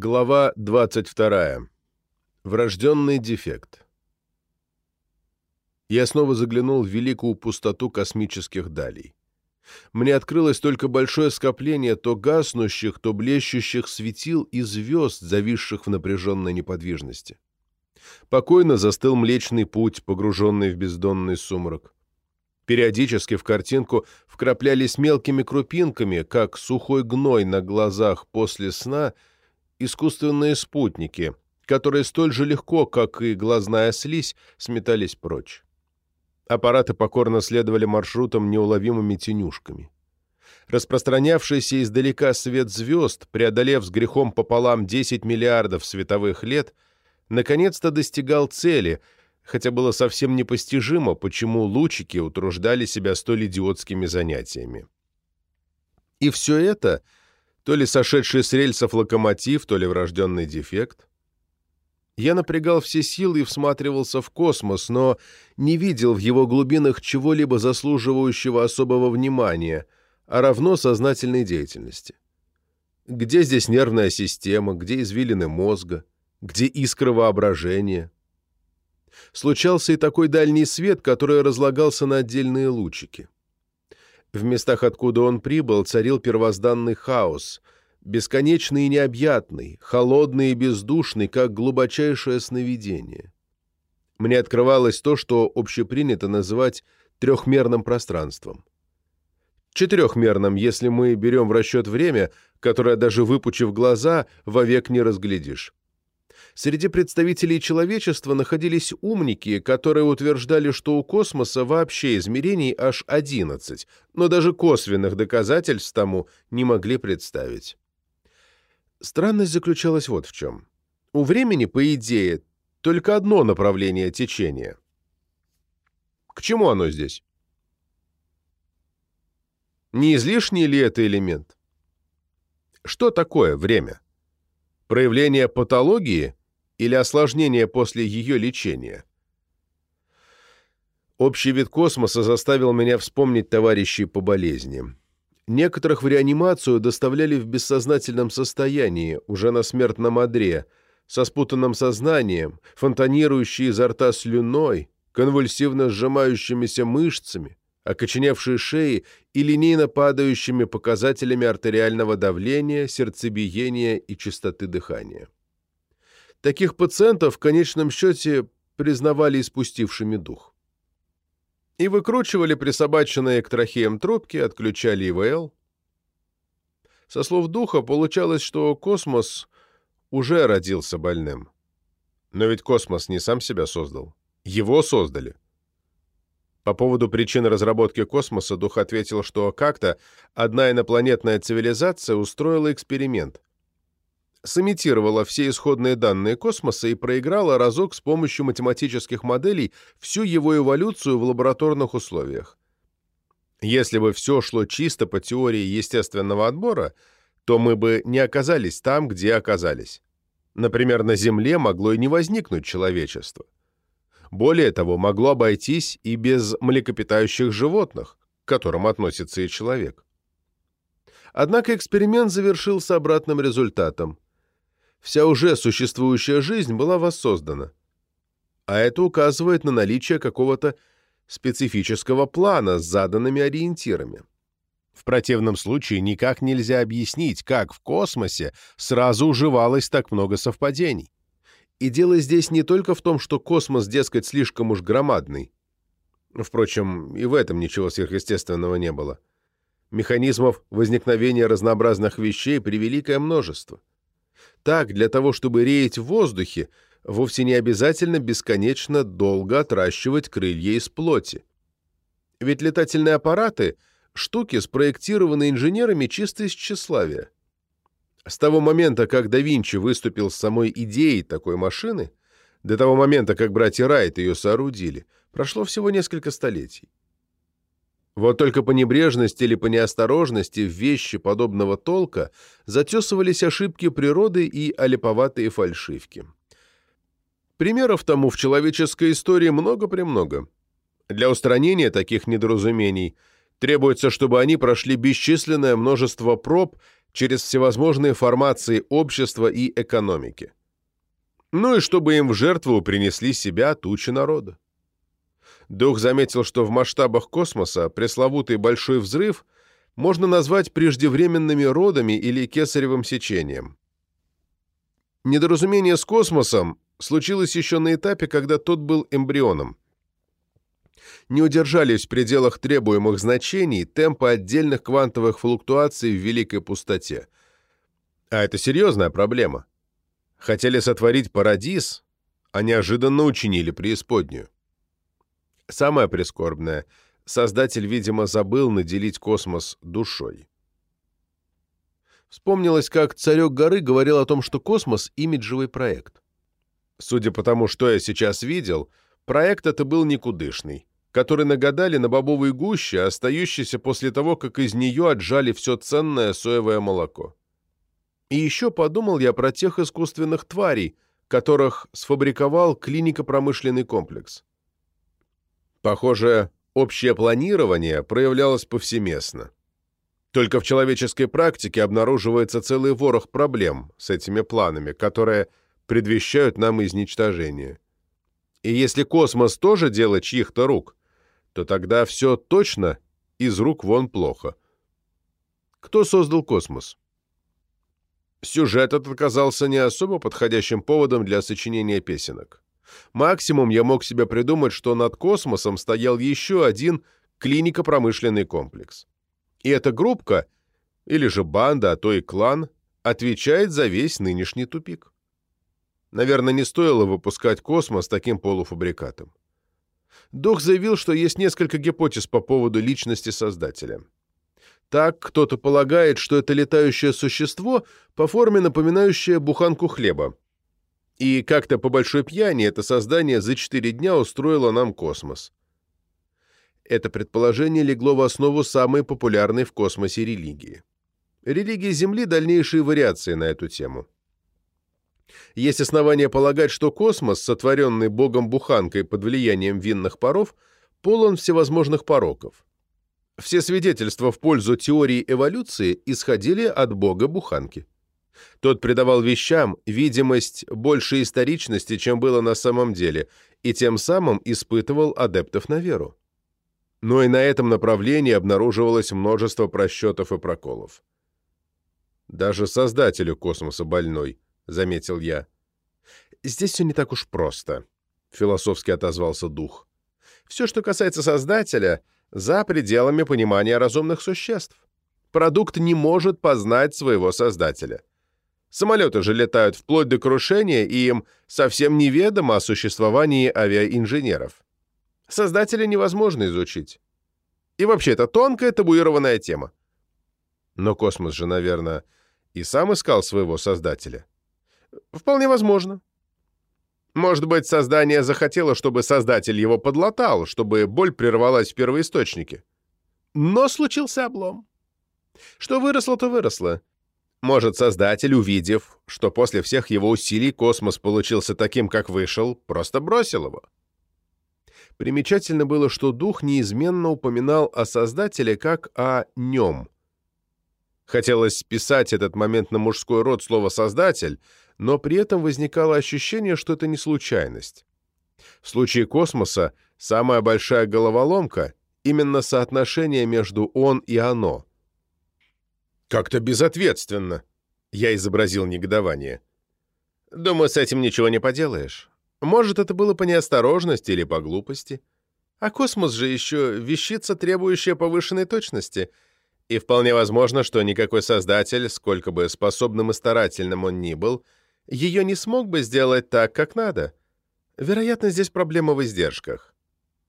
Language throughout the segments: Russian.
Глава 22. Врожденный дефект. Я снова заглянул в великую пустоту космических далей. Мне открылось только большое скопление то гаснущих, то блещущих светил и звезд, зависших в напряженной неподвижности. Покойно застыл Млечный Путь, погруженный в бездонный сумрак. Периодически в картинку вкраплялись мелкими крупинками, как сухой гной на глазах после сна, искусственные спутники, которые столь же легко, как и глазная слизь, сметались прочь. Аппараты покорно следовали маршрутам неуловимыми тенюшками. Распространявшийся издалека свет звезд, преодолев с грехом пополам 10 миллиардов световых лет, наконец-то достигал цели — хотя было совсем непостижимо, почему лучики утруждали себя столь идиотскими занятиями. И все это, то ли сошедший с рельсов локомотив, то ли врожденный дефект. Я напрягал все силы и всматривался в космос, но не видел в его глубинах чего-либо заслуживающего особого внимания, а равно сознательной деятельности. Где здесь нервная система, где извилины мозга, где искра воображения — случался и такой дальний свет, который разлагался на отдельные лучики. В местах, откуда он прибыл, царил первозданный хаос, бесконечный и необъятный, холодный и бездушный, как глубочайшее сновидение. Мне открывалось то, что общепринято называть трехмерным пространством. Четырехмерным, если мы берем в расчет время, которое, даже выпучив глаза, вовек не разглядишь. Среди представителей человечества находились умники, которые утверждали, что у космоса вообще измерений аж 11, но даже косвенных доказательств тому не могли представить. Странность заключалась вот в чем. У времени, по идее, только одно направление течения. К чему оно здесь? Не излишний ли это элемент? Что такое время? Проявление патологии или осложнения после ее лечения. Общий вид космоса заставил меня вспомнить товарищей по болезни. Некоторых в реанимацию доставляли в бессознательном состоянии, уже на смертном одре, со спутанным сознанием, фонтанирующей изо рта слюной, конвульсивно сжимающимися мышцами, окоченевшей шеей и линейно падающими показателями артериального давления, сердцебиения и частоты дыхания. Таких пациентов в конечном счете признавали испустившими дух. И выкручивали присобаченные к трахеям трубки, отключали ИВЛ. Со слов духа получалось, что космос уже родился больным. Но ведь космос не сам себя создал. Его создали. По поводу причин разработки космоса дух ответил, что как-то одна инопланетная цивилизация устроила эксперимент сымитировала все исходные данные космоса и проиграла разок с помощью математических моделей всю его эволюцию в лабораторных условиях. Если бы все шло чисто по теории естественного отбора, то мы бы не оказались там, где оказались. Например, на Земле могло и не возникнуть человечество. Более того, могло обойтись и без млекопитающих животных, к которым относится и человек. Однако эксперимент завершился обратным результатом вся уже существующая жизнь была воссоздана. А это указывает на наличие какого-то специфического плана с заданными ориентирами. В противном случае никак нельзя объяснить, как в космосе сразу уживалось так много совпадений. И дело здесь не только в том, что космос, дескать, слишком уж громадный. Впрочем, и в этом ничего сверхъестественного не было. Механизмов возникновения разнообразных вещей превеликое множество. Так, для того, чтобы реять в воздухе, вовсе не обязательно бесконечно долго отращивать крылья из плоти. Ведь летательные аппараты — штуки, спроектированы инженерами чисто из тщеславия. С того момента, как да Винчи выступил с самой идеей такой машины, до того момента, как братья Райт ее соорудили, прошло всего несколько столетий. Вот только по небрежности или по неосторожности в вещи подобного толка затесывались ошибки природы и олиповатые фальшивки. Примеров тому в человеческой истории много-премного. Для устранения таких недоразумений требуется, чтобы они прошли бесчисленное множество проб через всевозможные формации общества и экономики. Ну и чтобы им в жертву принесли себя тучи народа. Дух заметил, что в масштабах космоса пресловутый большой взрыв можно назвать преждевременными родами или кесаревым сечением. Недоразумение с космосом случилось еще на этапе, когда тот был эмбрионом. Не удержались в пределах требуемых значений темпы отдельных квантовых флуктуаций в великой пустоте. А это серьезная проблема. Хотели сотворить парадиз, а неожиданно учинили преисподнюю. Самое прискорбное — создатель, видимо, забыл наделить космос душой. Вспомнилось, как царек горы говорил о том, что космос — имиджевый проект. Судя по тому, что я сейчас видел, проект это был никудышный, который нагадали на бобовой гуще, остающейся после того, как из нее отжали все ценное соевое молоко. И еще подумал я про тех искусственных тварей, которых сфабриковал клинико-промышленный комплекс. Похоже, общее планирование проявлялось повсеместно. Только в человеческой практике обнаруживается целый ворох проблем с этими планами, которые предвещают нам изничтожение. И если космос тоже дело чьих-то рук, то тогда все точно из рук вон плохо. Кто создал космос? Сюжет этот оказался не особо подходящим поводом для сочинения песенок. Максимум я мог себе придумать, что над космосом стоял еще один клинико-промышленный комплекс. И эта группка, или же банда, а то и клан, отвечает за весь нынешний тупик. Наверное, не стоило выпускать космос таким полуфабрикатом. Дух заявил, что есть несколько гипотез по поводу личности Создателя. Так, кто-то полагает, что это летающее существо по форме напоминающее буханку хлеба. И как-то по большой пьяни это создание за четыре дня устроило нам космос. Это предположение легло в основу самой популярной в космосе религии. Религия Земли – дальнейшие вариации на эту тему. Есть основания полагать, что космос, сотворенный богом-буханкой под влиянием винных паров, полон всевозможных пороков. Все свидетельства в пользу теории эволюции исходили от бога-буханки. Тот придавал вещам видимость большей историчности, чем было на самом деле, и тем самым испытывал адептов на веру. Но и на этом направлении обнаруживалось множество просчетов и проколов. Даже создателю космоса больной – заметил я. «Здесь все не так уж просто», — философски отозвался дух. «Все, что касается Создателя, за пределами понимания разумных существ. Продукт не может познать своего Создателя. Самолеты же летают вплоть до крушения, и им совсем неведомо о существовании авиаинженеров. Создателя невозможно изучить. И вообще, это тонкая табуированная тема. Но космос же, наверное, и сам искал своего Создателя. Вполне возможно. Может быть, создание захотело, чтобы создатель его подлатал, чтобы боль прервалась в первоисточнике. Но случился облом. Что выросло, то выросло. Может, создатель, увидев, что после всех его усилий космос получился таким, как вышел, просто бросил его. Примечательно было, что дух неизменно упоминал о создателе как о нем. Хотелось списать этот момент на мужской род слова «создатель», но при этом возникало ощущение, что это не случайность. В случае космоса самая большая головоломка — именно соотношение между «он» и «оно». «Как-то безответственно», — я изобразил негодование. «Думаю, с этим ничего не поделаешь. Может, это было по неосторожности или по глупости. А космос же еще вещица, требующая повышенной точности — и вполне возможно, что никакой создатель, сколько бы способным и старательным он ни был, ее не смог бы сделать так, как надо. Вероятно, здесь проблема в издержках.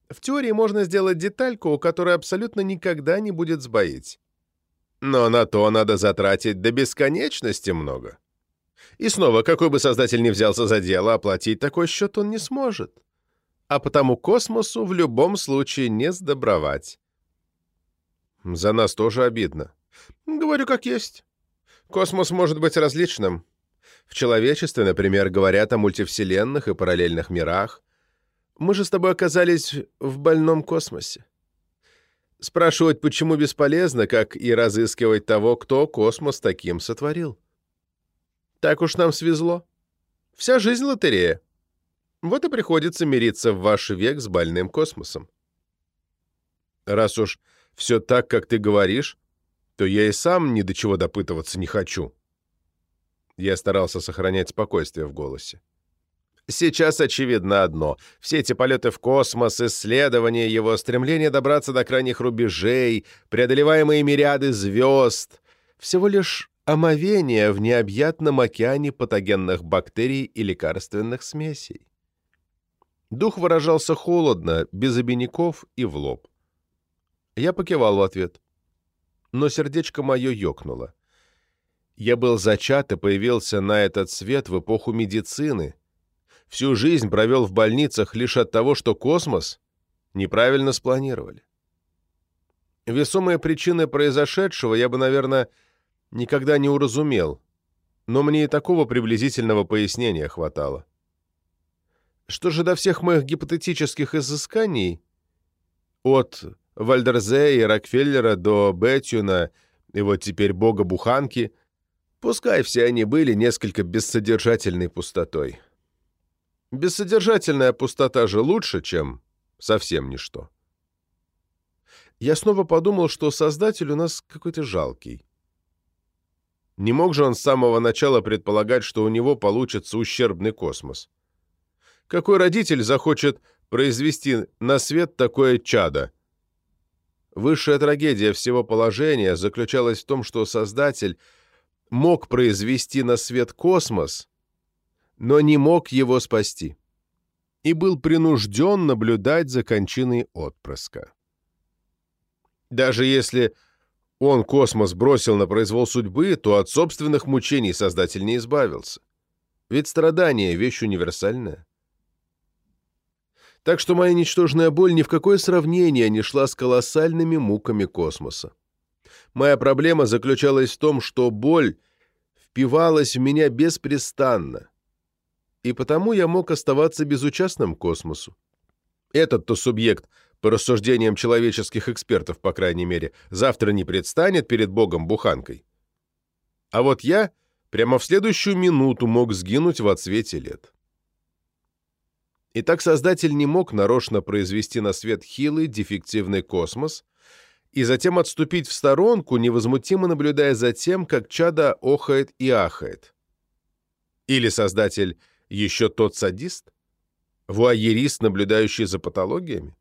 В теории можно сделать детальку, у которой абсолютно никогда не будет сбоить. Но на то надо затратить до бесконечности много. И снова, какой бы создатель ни взялся за дело, оплатить такой счет он не сможет. А потому космосу в любом случае не сдобровать. За нас тоже обидно. Говорю как есть. Космос может быть различным. В человечестве, например, говорят о мультивселенных и параллельных мирах. Мы же с тобой оказались в больном космосе. Спрашивать, почему бесполезно, как и разыскивать того, кто космос таким сотворил. Так уж нам свезло. Вся жизнь лотерея. Вот и приходится мириться в ваш век с больным космосом. Раз уж все так, как ты говоришь, то я и сам ни до чего допытываться не хочу. Я старался сохранять спокойствие в голосе. Сейчас очевидно одно. Все эти полеты в космос, исследования его, стремление добраться до крайних рубежей, преодолеваемые мириады звезд — всего лишь омовение в необъятном океане патогенных бактерий и лекарственных смесей. Дух выражался холодно, без обиняков и в лоб. Я покивал в ответ. Но сердечко мое ёкнуло. Я был зачат и появился на этот свет в эпоху медицины. Всю жизнь провел в больницах лишь от того, что космос неправильно спланировали. Весомые причины произошедшего я бы, наверное, никогда не уразумел, но мне и такого приблизительного пояснения хватало. Что же до всех моих гипотетических изысканий, от Вальдерзе и Рокфеллера до Бетюна и вот теперь бога Буханки, пускай все они были несколько бессодержательной пустотой. Бессодержательная пустота же лучше, чем совсем ничто. Я снова подумал, что создатель у нас какой-то жалкий. Не мог же он с самого начала предполагать, что у него получится ущербный космос. Какой родитель захочет произвести на свет такое чадо? Высшая трагедия всего положения заключалась в том, что Создатель мог произвести на свет космос, но не мог его спасти, и был принужден наблюдать за кончиной отпрыска. Даже если он космос бросил на произвол судьбы, то от собственных мучений Создатель не избавился. Ведь страдание — вещь универсальная. Так что моя ничтожная боль ни в какое сравнение не шла с колоссальными муками космоса. Моя проблема заключалась в том, что боль впивалась в меня беспрестанно, и потому я мог оставаться безучастным к космосу. Этот-то субъект, по рассуждениям человеческих экспертов, по крайней мере, завтра не предстанет перед Богом буханкой. А вот я прямо в следующую минуту мог сгинуть в отсвете лет. И так Создатель не мог нарочно произвести на свет хилый, дефективный космос и затем отступить в сторонку, невозмутимо наблюдая за тем, как чада охает и ахает. Или Создатель еще тот садист? Вуайерист, наблюдающий за патологиями?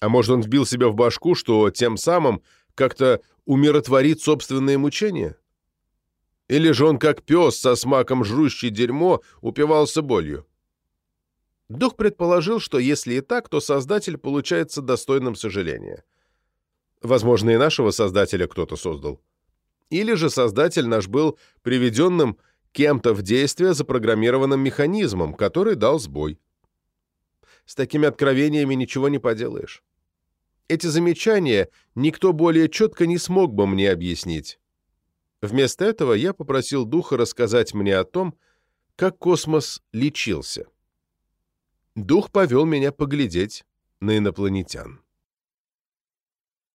А может, он вбил себя в башку, что тем самым как-то умиротворит собственные мучения? Или же он, как пес со смаком жрущий дерьмо, упивался болью? Дух предположил, что если и так, то Создатель получается достойным сожаления. Возможно, и нашего Создателя кто-то создал. Или же Создатель наш был приведенным кем-то в действие запрограммированным механизмом, который дал сбой. С такими откровениями ничего не поделаешь. Эти замечания никто более четко не смог бы мне объяснить. Вместо этого я попросил Духа рассказать мне о том, как космос лечился. Дух повел меня поглядеть на инопланетян.